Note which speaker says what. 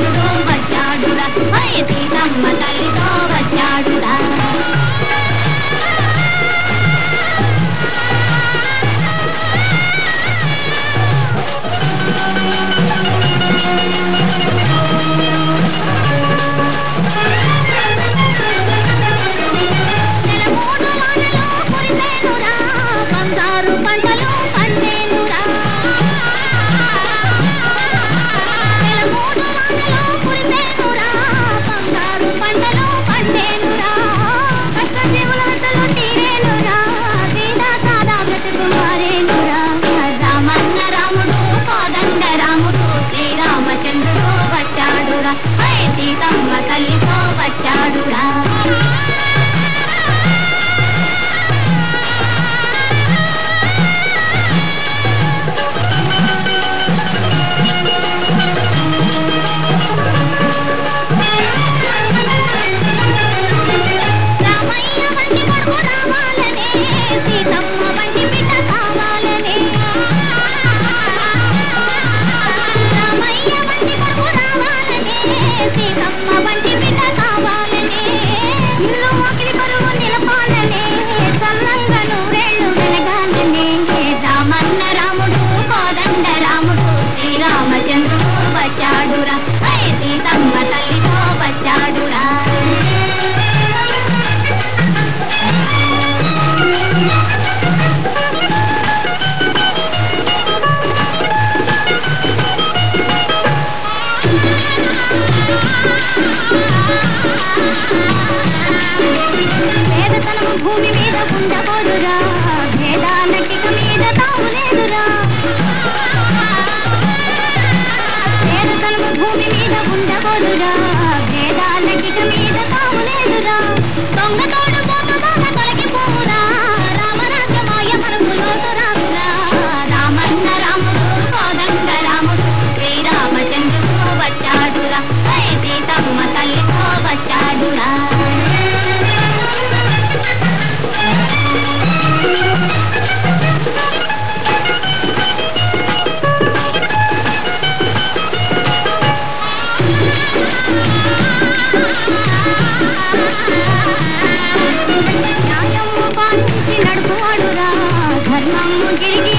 Speaker 1: రాముడు వచ్చాడురా సీతమ్మ తల్లి భేదం భూమి మీద ఉండబోదురా భేదాలకి మీద తావు లేదురా భూమి మీద మీద తావు లేదురా దొంగతో गिरी